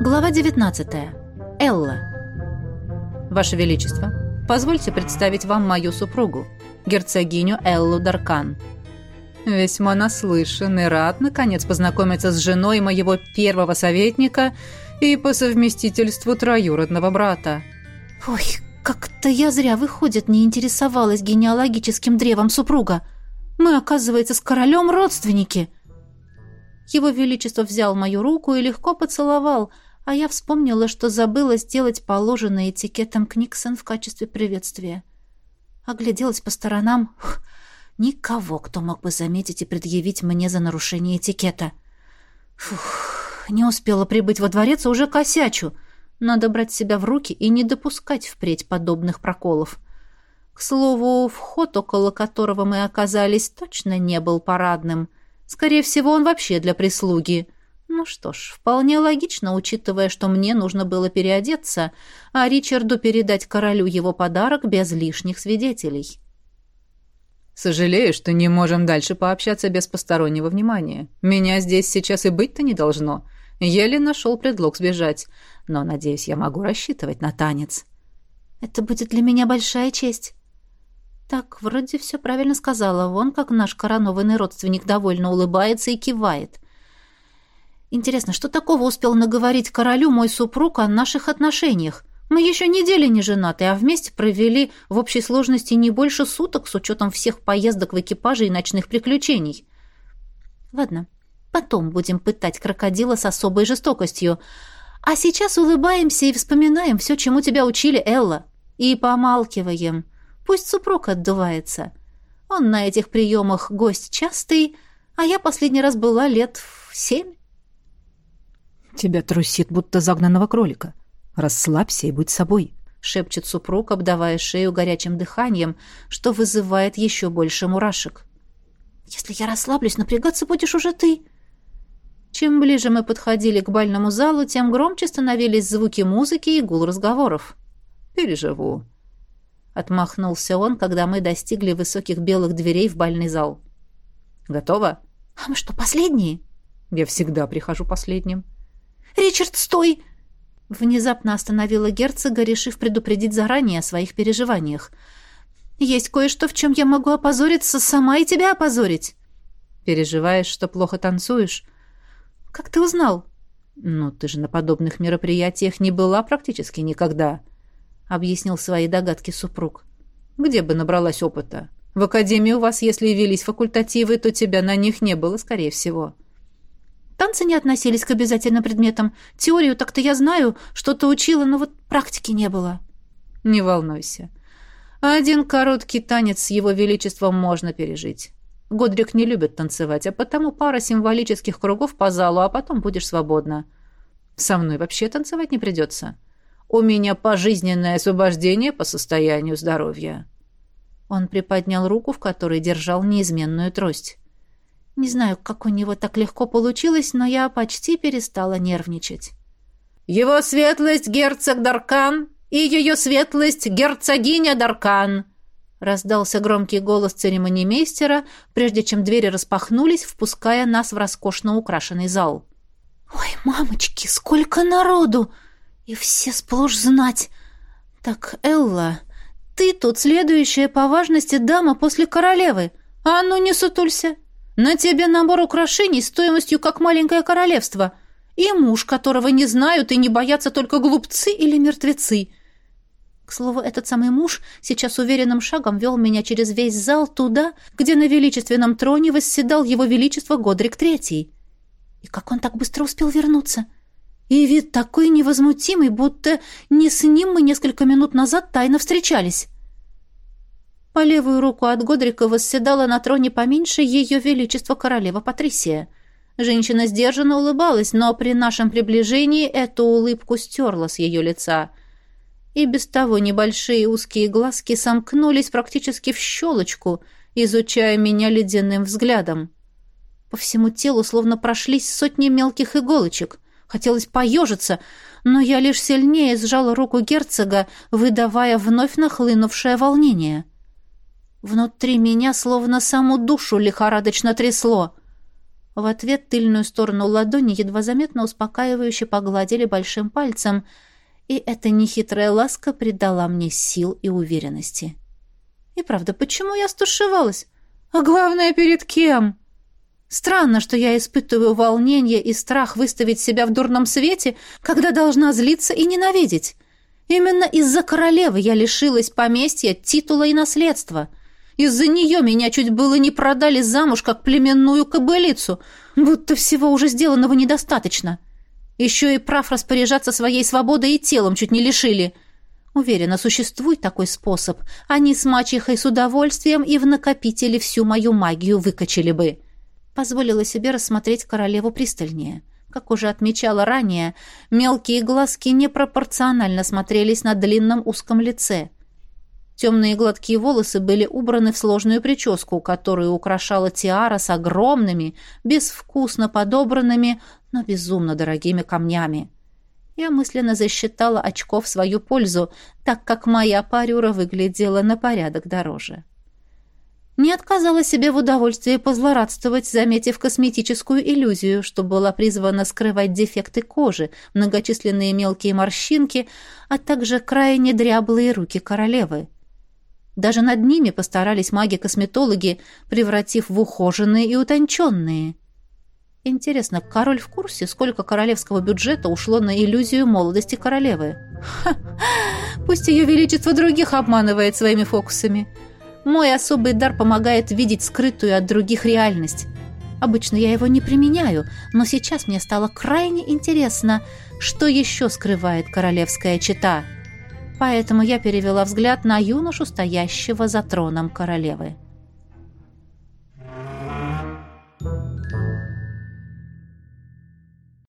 Глава 19. Элла. Ваше Величество, позвольте представить вам мою супругу, герцогиню Эллу Даркан. Весьма наслышан и рад, наконец, познакомиться с женой моего первого советника и по совместительству троюродного брата. Ой, как-то я зря, выходит, не интересовалась генеалогическим древом супруга. Мы, оказывается, с королем родственники. Его Величество взял мою руку и легко поцеловал, а я вспомнила, что забыла сделать положенное этикетом Книксон в качестве приветствия. Огляделась по сторонам. Никого, кто мог бы заметить и предъявить мне за нарушение этикета. Фух, не успела прибыть во дворец, а уже косячу. Надо брать себя в руки и не допускать впредь подобных проколов. К слову, вход, около которого мы оказались, точно не был парадным. Скорее всего, он вообще для прислуги. Ну что ж, вполне логично, учитывая, что мне нужно было переодеться, а Ричарду передать королю его подарок без лишних свидетелей. «Сожалею, что не можем дальше пообщаться без постороннего внимания. Меня здесь сейчас и быть-то не должно. Еле нашел предлог сбежать, но, надеюсь, я могу рассчитывать на танец». «Это будет для меня большая честь». Так, вроде все правильно сказала. Вон как наш коронованный родственник довольно улыбается и кивает. Интересно, что такого успел наговорить королю мой супруг о наших отношениях? Мы еще недели не женаты, а вместе провели в общей сложности не больше суток с учетом всех поездок в экипаже и ночных приключений. Ладно, потом будем пытать крокодила с особой жестокостью. А сейчас улыбаемся и вспоминаем все, чему тебя учили, Элла. И помалкиваем. Пусть супруг отдувается. Он на этих приемах гость частый, а я последний раз была лет в семь. «Тебя трусит, будто загнанного кролика. Расслабься и будь собой», — шепчет супруг, обдавая шею горячим дыханием, что вызывает еще больше мурашек. «Если я расслаблюсь, напрягаться будешь уже ты». Чем ближе мы подходили к бальному залу, тем громче становились звуки музыки и гул разговоров. «Переживу», — отмахнулся он, когда мы достигли высоких белых дверей в бальный зал. «Готово?» «А мы что, последние?» «Я всегда прихожу последним». «Ричард, стой!» Внезапно остановила герцога, решив предупредить заранее о своих переживаниях. «Есть кое-что, в чем я могу опозориться, сама и тебя опозорить». «Переживаешь, что плохо танцуешь?» «Как ты узнал?» «Ну, ты же на подобных мероприятиях не была практически никогда», — объяснил свои догадки супруг. «Где бы набралась опыта? В академии у вас, если и велись факультативы, то тебя на них не было, скорее всего». Танцы не относились к обязательным предметам. Теорию так-то я знаю, что-то учила, но вот практики не было. Не волнуйся. Один короткий танец с его величеством можно пережить. Годрик не любит танцевать, а потому пара символических кругов по залу, а потом будешь свободна. Со мной вообще танцевать не придется. У меня пожизненное освобождение по состоянию здоровья. Он приподнял руку, в которой держал неизменную трость. Не знаю, как у него так легко получилось, но я почти перестала нервничать. «Его светлость герцог Даркан и ее светлость герцогиня Даркан!» раздался громкий голос церемонимейстера, прежде чем двери распахнулись, впуская нас в роскошно украшенный зал. «Ой, мамочки, сколько народу! И все сплошь знать! Так, Элла, ты тут следующая по важности дама после королевы. А ну не сутулься!» На тебе набор украшений стоимостью как маленькое королевство. И муж, которого не знают и не боятся только глупцы или мертвецы. К слову, этот самый муж сейчас уверенным шагом вел меня через весь зал туда, где на величественном троне восседал его величество Годрик Третий. И как он так быстро успел вернуться? И вид такой невозмутимый, будто не с ним мы несколько минут назад тайно встречались. По левую руку от Годрика восседала на троне поменьше ее величество королева Патрисия. Женщина сдержанно улыбалась, но при нашем приближении эту улыбку стерла с ее лица. И без того небольшие узкие глазки сомкнулись практически в щелочку, изучая меня ледяным взглядом. По всему телу словно прошлись сотни мелких иголочек. Хотелось поежиться, но я лишь сильнее сжала руку герцога, выдавая вновь нахлынувшее волнение. — Внутри меня словно саму душу лихорадочно трясло. В ответ тыльную сторону ладони едва заметно успокаивающе погладили большим пальцем, и эта нехитрая ласка придала мне сил и уверенности. И правда, почему я стушевалась? А главное, перед кем? Странно, что я испытываю волнение и страх выставить себя в дурном свете, когда должна злиться и ненавидеть. Именно из-за королевы я лишилась поместья, титула и наследства. Из-за нее меня чуть было не продали замуж, как племенную кобылицу, будто всего уже сделанного недостаточно. Еще и прав распоряжаться своей свободой и телом чуть не лишили. Уверена, существует такой способ. Они с мачехой с удовольствием и в накопителе всю мою магию выкачали бы. Позволила себе рассмотреть королеву пристальнее. Как уже отмечала ранее, мелкие глазки непропорционально смотрелись на длинном узком лице. Темные гладкие волосы были убраны в сложную прическу, которую украшала тиара с огромными, безвкусно подобранными, но безумно дорогими камнями. Я мысленно засчитала очков в свою пользу, так как моя парюра выглядела на порядок дороже. Не отказала себе в удовольствии позлорадствовать, заметив косметическую иллюзию, что была призвана скрывать дефекты кожи, многочисленные мелкие морщинки, а также крайне дряблые руки королевы. Даже над ними постарались маги-косметологи, превратив в ухоженные и утонченные. Интересно, король в курсе, сколько королевского бюджета ушло на иллюзию молодости королевы? Ха! Пусть ее величество других обманывает своими фокусами. Мой особый дар помогает видеть скрытую от других реальность. Обычно я его не применяю, но сейчас мне стало крайне интересно, что еще скрывает королевская чета. Поэтому я перевела взгляд на юношу, стоящего за троном королевы.